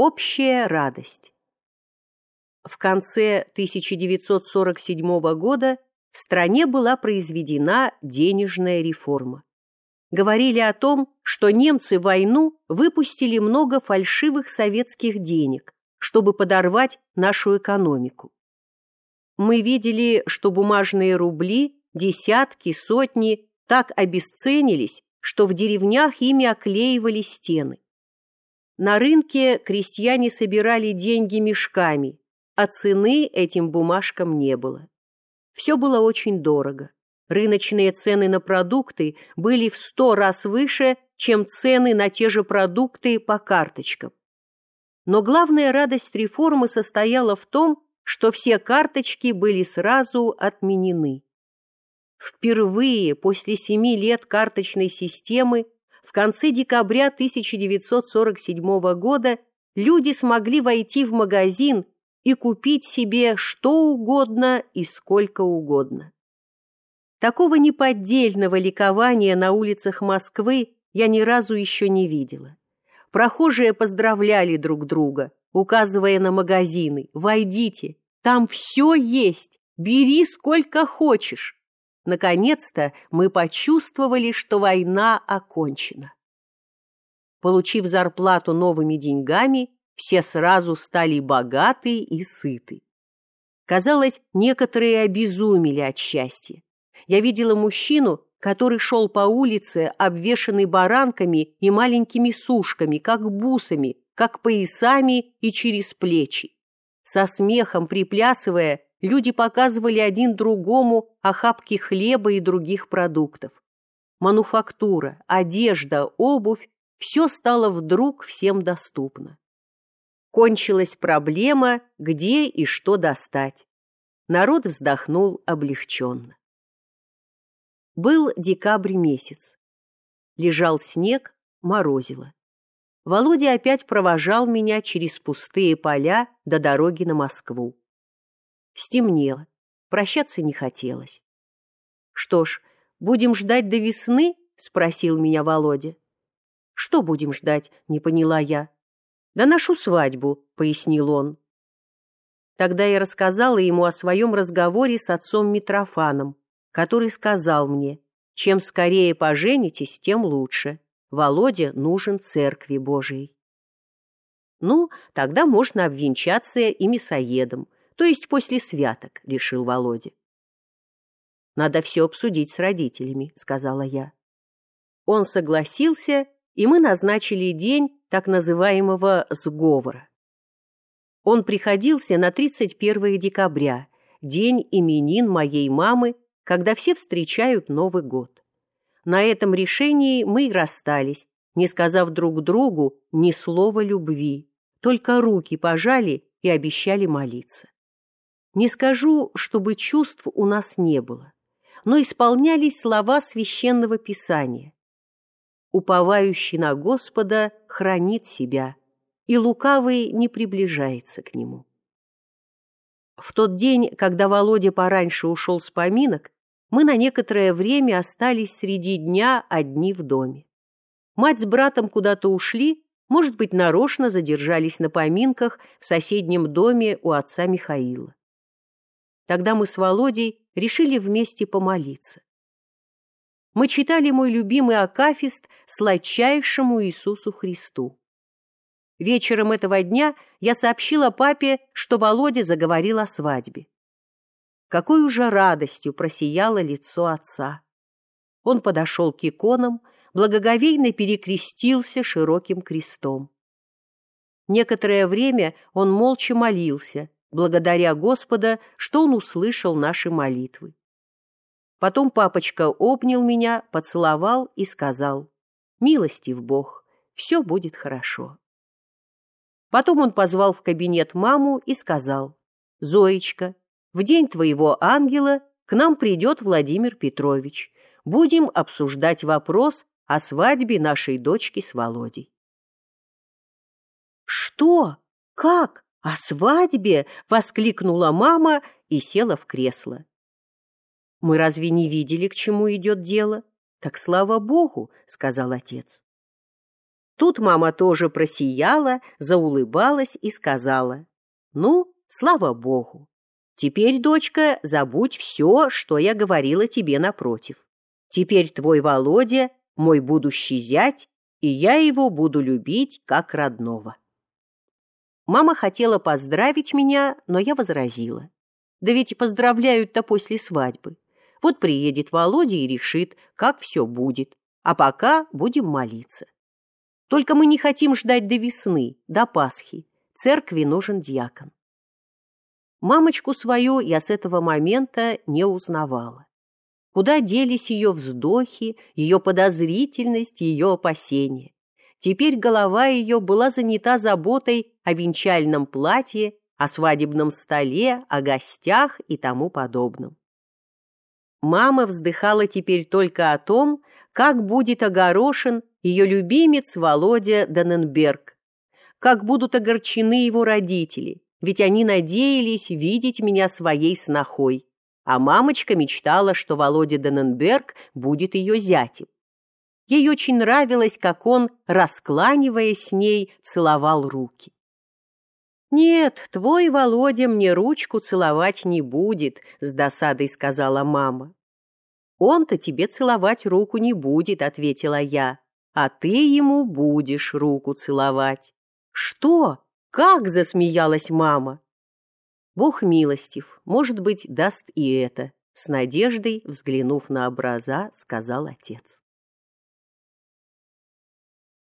Общая радость. В конце 1947 года в стране была произведена денежная реформа. Говорили о том, что немцы в войну выпустили много фальшивых советских денег, чтобы подорвать нашу экономику. Мы видели, что бумажные рубли, десятки, сотни так обесценились, что в деревнях ими оклеивали стены. На рынке крестьяне собирали деньги мешками, а цены этим бумажкам не было. Все было очень дорого. Рыночные цены на продукты были в сто раз выше, чем цены на те же продукты по карточкам. Но главная радость реформы состояла в том, что все карточки были сразу отменены. Впервые после семи лет карточной системы конце декабря 1947 года люди смогли войти в магазин и купить себе что угодно и сколько угодно. Такого неподдельного ликования на улицах Москвы я ни разу еще не видела. Прохожие поздравляли друг друга, указывая на магазины. «Войдите, там все есть, бери сколько хочешь». Наконец-то мы почувствовали, что война окончена. Получив зарплату новыми деньгами, все сразу стали богаты и сыты. Казалось, некоторые обезумели от счастья. Я видела мужчину, который шел по улице, обвешанный баранками и маленькими сушками, как бусами, как поясами и через плечи. Со смехом приплясывая, люди показывали один другому охапки хлеба и других продуктов. Мануфактура, одежда, обувь – все стало вдруг всем доступно. Кончилась проблема, где и что достать. Народ вздохнул облегченно. Был декабрь месяц. Лежал снег, морозило. Володя опять провожал меня через пустые поля до дороги на Москву. Стемнело, прощаться не хотелось. «Что ж, будем ждать до весны?» — спросил меня Володя. «Что будем ждать?» — не поняла я. «Да нашу свадьбу», — пояснил он. Тогда я рассказала ему о своем разговоре с отцом Митрофаном, который сказал мне, чем скорее поженитесь, тем лучше. Володя нужен церкви Божией. Ну, тогда можно обвенчаться и мясоедом, то есть после святок, решил Володя. Надо все обсудить с родителями, сказала я. Он согласился, и мы назначили день так называемого сговора. Он приходился на 31 декабря, день именин моей мамы когда все встречают Новый год. На этом решении мы и расстались, не сказав друг другу ни слова любви, только руки пожали и обещали молиться. Не скажу, чтобы чувств у нас не было, но исполнялись слова священного писания. Уповающий на Господа хранит себя, и лукавый не приближается к нему. В тот день, когда Володя пораньше ушел с поминок, мы на некоторое время остались среди дня одни в доме. Мать с братом куда-то ушли, может быть, нарочно задержались на поминках в соседнем доме у отца Михаила. Тогда мы с Володей решили вместе помолиться. Мы читали мой любимый акафист сладчайшему Иисусу Христу. Вечером этого дня я сообщила папе, что Володя заговорил о свадьбе. Какой уже радостью просияло лицо отца. Он подошел к иконам, благоговейно перекрестился широким крестом. Некоторое время он молча молился, благодаря Господа, что он услышал наши молитвы. Потом папочка обнял меня, поцеловал и сказал, «Милостив Бог, все будет хорошо». Потом он позвал в кабинет маму и сказал, «Зоечка, в день твоего ангела к нам придет Владимир Петрович. Будем обсуждать вопрос о свадьбе нашей дочки с Володей. «Что? Как? О свадьбе?» — воскликнула мама и села в кресло. «Мы разве не видели, к чему идет дело? Так слава Богу!» — сказал отец. Тут мама тоже просияла, заулыбалась и сказала, «Ну, слава богу! Теперь, дочка, забудь все, что я говорила тебе напротив. Теперь твой Володя — мой будущий зять, и я его буду любить как родного». Мама хотела поздравить меня, но я возразила. Да ведь поздравляют-то после свадьбы. Вот приедет Володя и решит, как все будет, а пока будем молиться. Только мы не хотим ждать до весны, до Пасхи. Церкви нужен дьякон. Мамочку свою я с этого момента не узнавала. Куда делись ее вздохи, ее подозрительность, ее опасения? Теперь голова ее была занята заботой о венчальном платье, о свадебном столе, о гостях и тому подобном. Мама вздыхала теперь только о том, как будет огорошен ее любимец Володя Даненберг, как будут огорчены его родители, ведь они надеялись видеть меня своей снохой, а мамочка мечтала, что Володя Даненберг будет ее зятем. Ей очень нравилось, как он, раскланиваясь с ней, целовал руки. «Нет, твой Володя мне ручку целовать не будет», — с досадой сказала мама. «Он-то тебе целовать руку не будет», — ответила я, «а ты ему будешь руку целовать». «Что? Как?» — засмеялась мама. «Бог милостив, может быть, даст и это», — с надеждой, взглянув на образа, сказал отец.